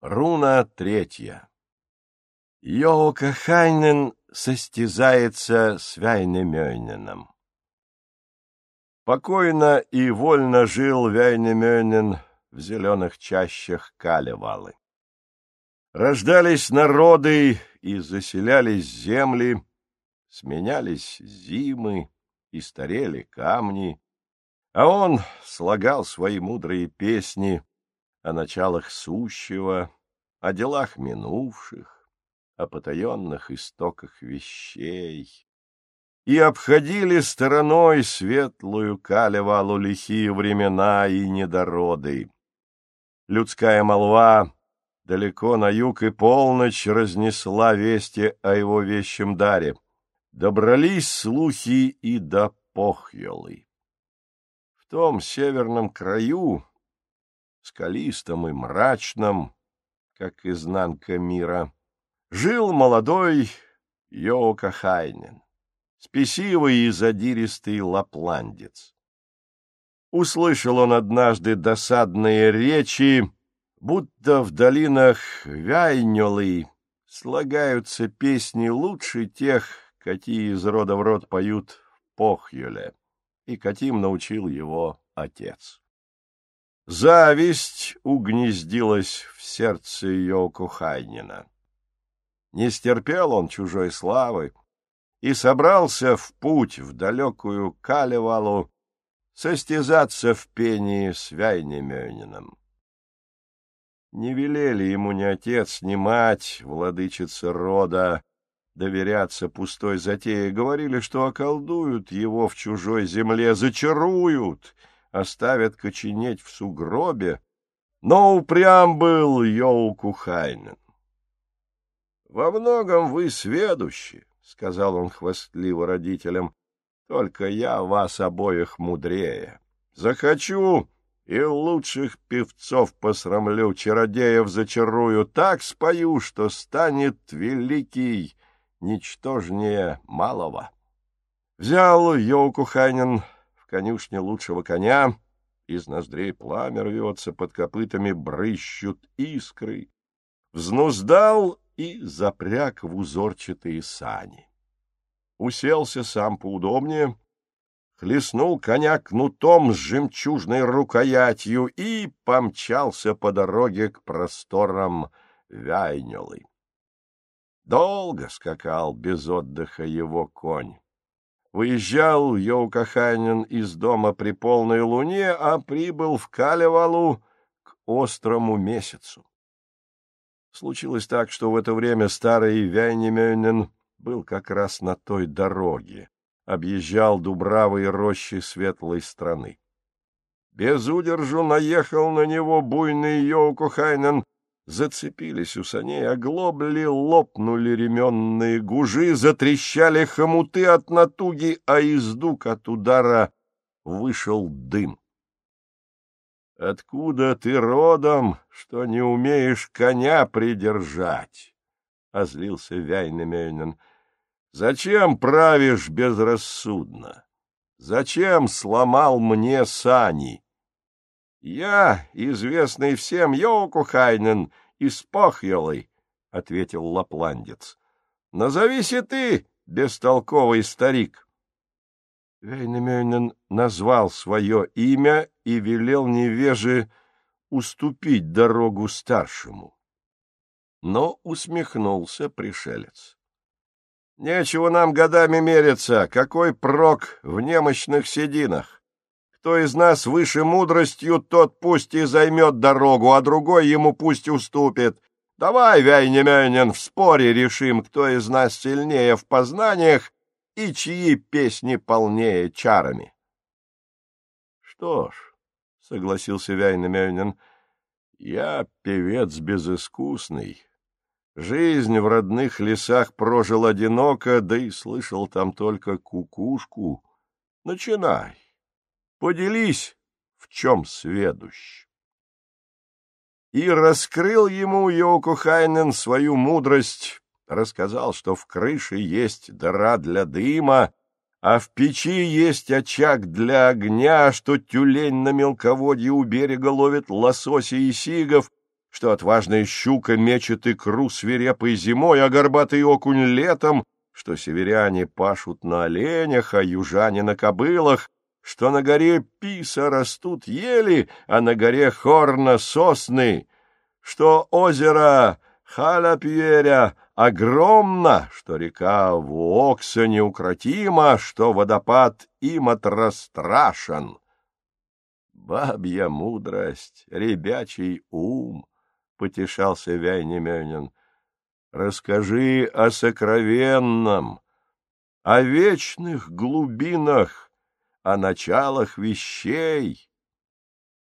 Руна третья. Йоукахайнен состязается с Вяйнемёйненом. Покойно и вольно жил Вяйнемёйнен в зеленых чащах Калевалы. Рождались народы и заселялись земли, сменялись зимы и старели камни, а он слагал свои мудрые песни о началах сущего, о делах минувших, о потаенных истоках вещей. И обходили стороной светлую калевалу лихие времена и недороды. Людская молва далеко на юг и полночь разнесла вести о его вещем даре. Добрались слухи и до Похьелы. В том северном краю скалистом и мрачном, как изнанка мира, жил молодой Йоука Хайнен, спесивый и задиристый лапландец. Услышал он однажды досадные речи, будто в долинах Вяйнёлы слагаются песни лучше тех, какие из рода в род поют в Похьюле, и каким научил его отец. Зависть угнездилась в сердце Йокухайнина. Не стерпел он чужой славы и собрался в путь в далекую Калевалу состязаться в пении с Вяйнемёнином. Не велели ему ни отец, ни мать, владычица рода, доверяться пустой затее, говорили, что околдуют его в чужой земле, зачаруют — оставят коченеть в сугробе, но упрям был Йоуку Хайнен. — Во многом вы сведущи, — сказал он хвастливо родителям, — только я вас обоих мудрее. Захочу и лучших певцов посрамлю, чародеев зачарую, так спою, что станет великий, ничтожнее малого. Взял Йоуку Хайнен конюшне лучшего коня, из ноздрей пламя рвется, под копытами брыщут искры, взнуздал и запряг в узорчатые сани. Уселся сам поудобнее, хлестнул коня кнутом с жемчужной рукоятью и помчался по дороге к просторам Вяйнелы. Долго скакал без отдыха его конь. Выезжал Йоукаханин из дома при полной луне, а прибыл в Калевалу к острому месяцу. Случилось так, что в это время старый Вяйнемёнен был как раз на той дороге, объезжал дубравы и рощи светлой страны. Без удержу наехал на него буйный Йоукухайнен Зацепились у саней, оглобли, лопнули ременные гужи, затрещали хомуты от натуги, а из дуг от удара вышел дым. — Откуда ты родом, что не умеешь коня придержать? — озлился Вяйнемёнин. — Зачем правишь безрассудно? Зачем сломал мне сани? — я, известный всем Йокухайнен из Похьелы, — ответил лапландец. — Назовись и ты, бестолковый старик. Вейнемёнен назвал свое имя и велел невеже уступить дорогу старшему. Но усмехнулся пришелец. — Нечего нам годами мериться, какой прок в немощных сединах. Кто из нас выше мудростью, тот пусть и займет дорогу, а другой ему пусть уступит. Давай, Вяйнемёнин, в споре решим, кто из нас сильнее в познаниях и чьи песни полнее чарами. — Что ж, — согласился Вяйнемёнин, — я певец безыскусный. Жизнь в родных лесах прожил одиноко, да и слышал там только кукушку. Начинай. Поделись, в чем сведущ. И раскрыл ему Йокухайнен свою мудрость, рассказал, что в крыше есть дыра для дыма, а в печи есть очаг для огня, что тюлень на мелководье у берега ловит лосося и сигов, что отважная щука мечет икру свирепой зимой, а горбатый окунь летом, что северяне пашут на оленях, а южане на кобылах, что на горе Писа растут ели, а на горе Хорна сосны, что озеро Халапьеря огромно, что река Вуокса неукротима, что водопад Иматра страшен. Бабья мудрость, ребячий ум, — потешался Вяйнеменин. Расскажи о сокровенном, о вечных глубинах, о началах вещей.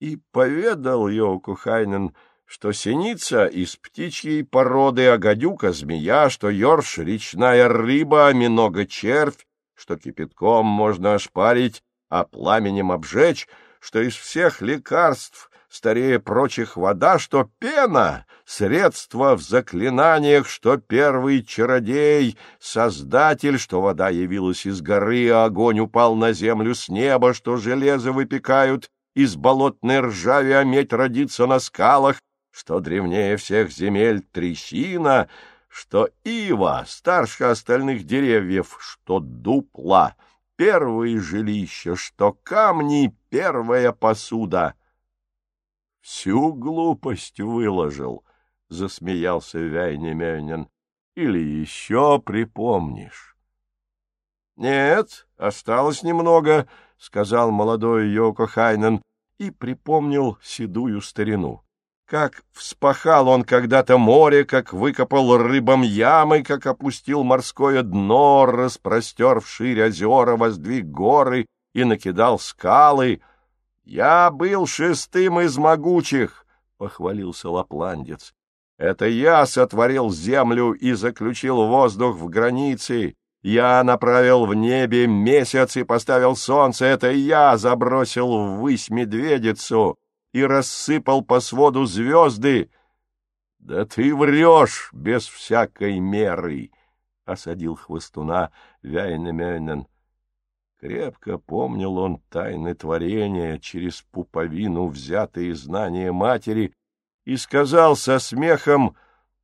И поведал Йоукухайнен, что синица из птичьей породы, а гадюка — змея, что ерш — речная рыба, а минога — червь, что кипятком можно ошпарить, а пламенем обжечь, что из всех лекарств старее прочих вода, что пена — средство в заклинаниях, что первый чародей — создатель, что вода явилась из горы, а огонь упал на землю с неба, что железо выпекают из болотной ржави, а медь родится на скалах, что древнее всех земель трясина, что ива старше остальных деревьев, что дупла — первые жилища, что камни — первая посуда. — Всю глупость выложил, — засмеялся Вяйнемёнин. — Или еще припомнишь? — Нет, осталось немного, — сказал молодой Йоко Хайнен и припомнил седую старину. Как вспахал он когда-то море, как выкопал рыбам ямы, как опустил морское дно, распростер вширь озера, воздвиг горы и накидал скалы. «Я был шестым из могучих», — похвалился лапландец. «Это я сотворил землю и заключил воздух в границы. Я направил в небе месяц и поставил солнце. Это я забросил ввысь медведицу» и рассыпал по своду звезды. — Да ты врешь без всякой меры! — осадил хвостуна Вяйнемёнен. Крепко помнил он тайны творения через пуповину, взятые знания матери, и сказал со смехом,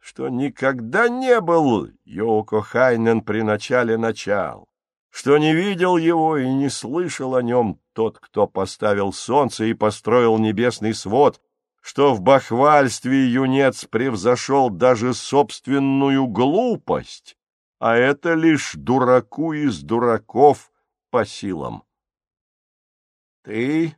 что никогда не был Йоко Хайнен при начале начал что не видел его и не слышал о нем тот, кто поставил солнце и построил небесный свод, что в бахвальстве юнец превзошел даже собственную глупость, а это лишь дураку из дураков по силам. — Ты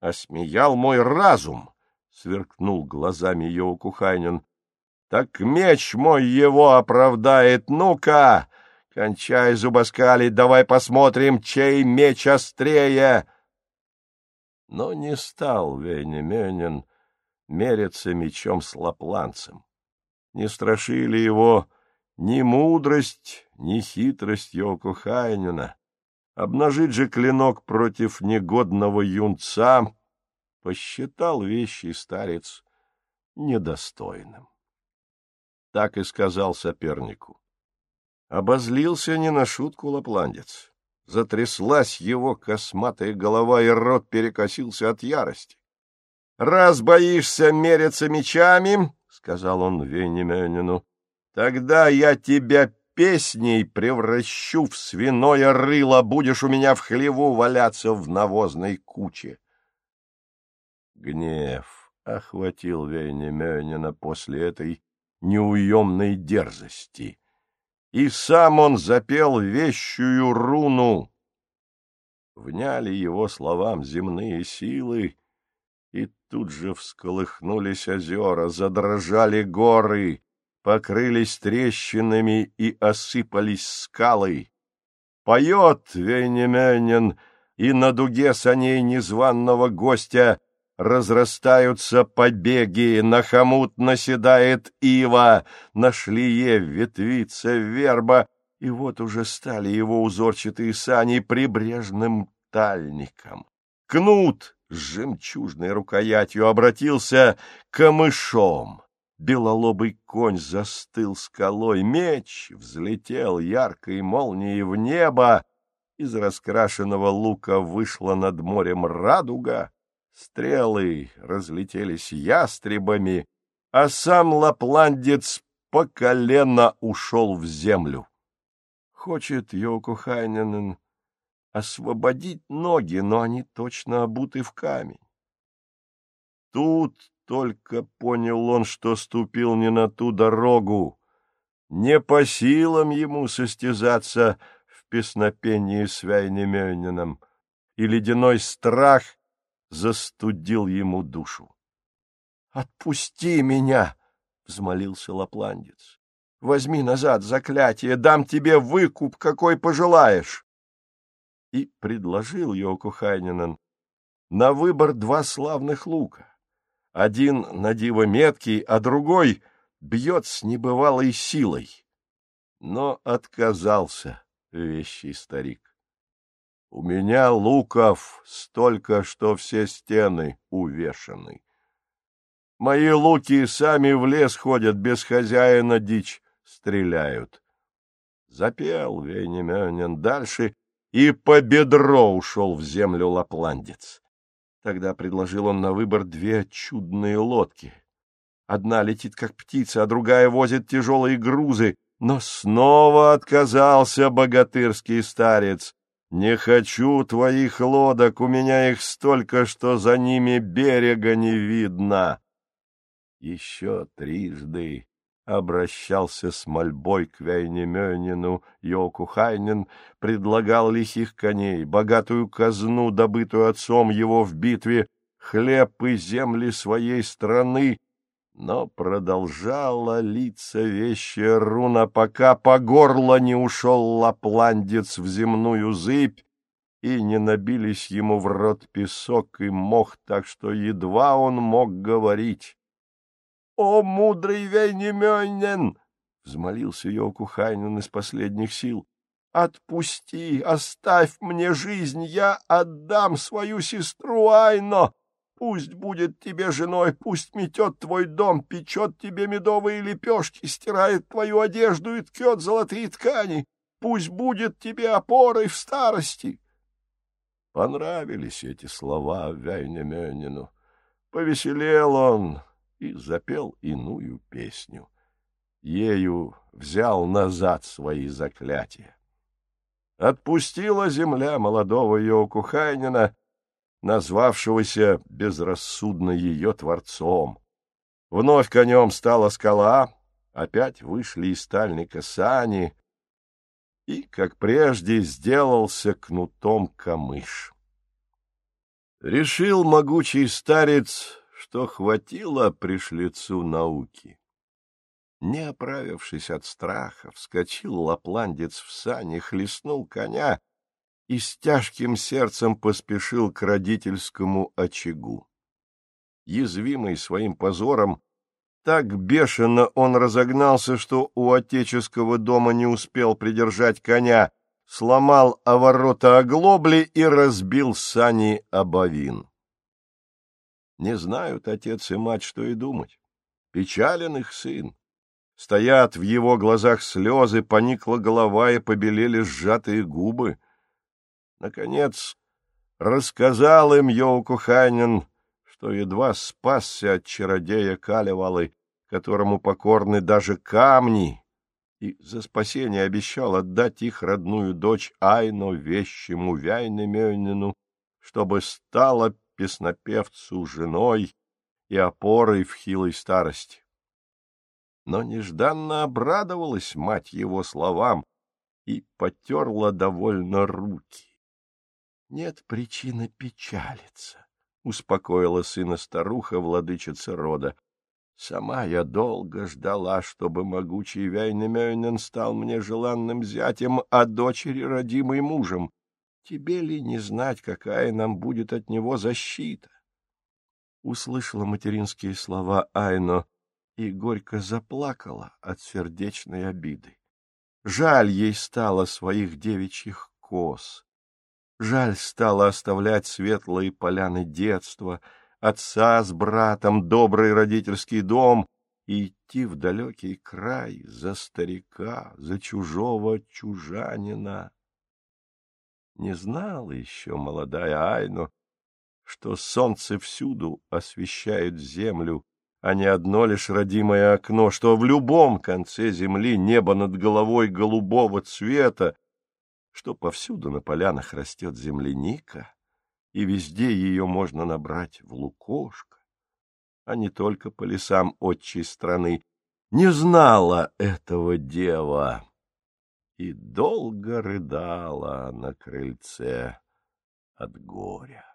осмеял мой разум, — сверкнул глазами Йоукухайнин. — Так меч мой его оправдает. Ну-ка! Кончай зубоскалить, давай посмотрим, чей меч острее. Но не стал Вейнеменен мериться мечом с лапланцем. Не страшили его ни мудрость, ни хитрость Йокухайнена. Обнажить же клинок против негодного юнца посчитал вещий старец недостойным. Так и сказал сопернику. Обозлился не на шутку лапландец. Затряслась его косматая голова, и рот перекосился от ярости. — Раз боишься мериться мечами, — сказал он Венемёнину, — тогда я тебя песней превращу в свиное рыло, будешь у меня в хлеву валяться в навозной куче. Гнев охватил Вейнемёнина после этой неуемной дерзости и сам он запел вещую руну. Вняли его словам земные силы, и тут же всколыхнулись озера, задрожали горы, покрылись трещинами и осыпались скалы. Поет Вейнеменен, и на дуге саней незваного гостя разрастаются побеги, на хомут наседает ива, на шлие ветвится верба, и вот уже стали его узорчатые сани прибрежным тальником. Кнут с жемчужной рукоятью обратился камышом. Белолобый конь застыл скалой, меч взлетел яркой молнией в небо, из раскрашенного лука вышла над морем радуга, Стрелы разлетелись ястребами, а сам лапландец по колено ушел в землю. Хочет Йокухайненен освободить ноги, но они точно обуты в камень. Тут только понял он, что ступил не на ту дорогу. Не по силам ему состязаться в песнопении с Вяйнемёнином, и ледяной страх застудил ему душу. — Отпусти меня! — взмолился лапландец. — Возьми назад заклятие, дам тебе выкуп, какой пожелаешь. И предложил Йокухайненен на выбор два славных лука. Один на диво меткий, а другой бьет с небывалой силой. Но отказался вещий старик. У меня луков столько, что все стены увешаны. Мои луки сами в лес ходят, без хозяина дичь стреляют. Запел Вейнемёнин дальше и по бедро ушел в землю лапландец. Тогда предложил он на выбор две чудные лодки. Одна летит, как птица, а другая возит тяжелые грузы. Но снова отказался богатырский старец. «Не хочу твоих лодок, у меня их столько, что за ними берега не видно». Еще трижды обращался с мольбой к Вейнемёнину Йоку Хайнин, предлагал лихих коней, богатую казну, добытую отцом его в битве, хлеб и земли своей страны, но продолжала литься вещая руна, пока по горло не ушел лапландец в земную зыбь, и не набились ему в рот песок и мох, так что едва он мог говорить. «О, мудрый Вейнемёнен!» — взмолился Йокухайнен из последних сил. «Отпусти, оставь мне жизнь, я отдам свою сестру Айно. Пусть будет тебе женой, пусть метет твой дом, печет тебе медовые лепешки, стирает твою одежду и ткет золотые ткани. Пусть будет тебе опорой в старости». Понравились эти слова Вейнемёнину. Повеселел он, и запел иную песню. Ею взял назад свои заклятия. Отпустила земля молодого Йокухайнина, назвавшегося безрассудно ее творцом. Вновь конем стала скала, опять вышли из стальника сани, и, как прежде, сделался кнутом камыш. Решил могучий старец что хватило пришлицу науки. Не оправившись от страха, вскочил лапландец в сани, хлестнул коня и с тяжким сердцем поспешил к родительскому очагу. Язвимый своим позором, так бешено он разогнался, что у отеческого дома не успел придержать коня, сломал о ворота оглобли и разбил сани обовин. Не знают отец и мать, что и думать. Печален их сын. Стоят в его глазах слезы, поникла голова и побелели сжатые губы. Наконец, рассказал им Йоукуханин, что едва спасся от чародея Калевалы, которому покорны даже камни, и за спасение обещал отдать их родную дочь Айно вещему Вяйнемёнину, чтобы стала песнопевцу женой и опорой в хилой старости. Но нежданно обрадовалась мать его словам и потерла довольно руки. — Нет причины печалиться, — успокоила сына старуха, владычица рода. Сама я долго ждала, чтобы могучий Вяйнемёйнен стал мне желанным зятем, а дочери — родимой мужем. Тебе ли не знать, какая нам будет от него защита? Услышала материнские слова Айно и горько заплакала от сердечной обиды. Жаль ей стало своих девичьих коз. Жаль стало оставлять светлые поляны детства, отца с братом, добрый родительский дом и идти в далекий край за старика, за чужого чужанина. Не знала еще молодая Айно, что солнце всюду освещает землю, а не одно лишь родимое окно, что в любом конце земли небо над головой голубого цвета, что повсюду на полянах растет земляника, и везде ее можно набрать в лукошко, а не только по лесам отчей страны. Не знала этого дева и долго рыдала на крыльце от горя.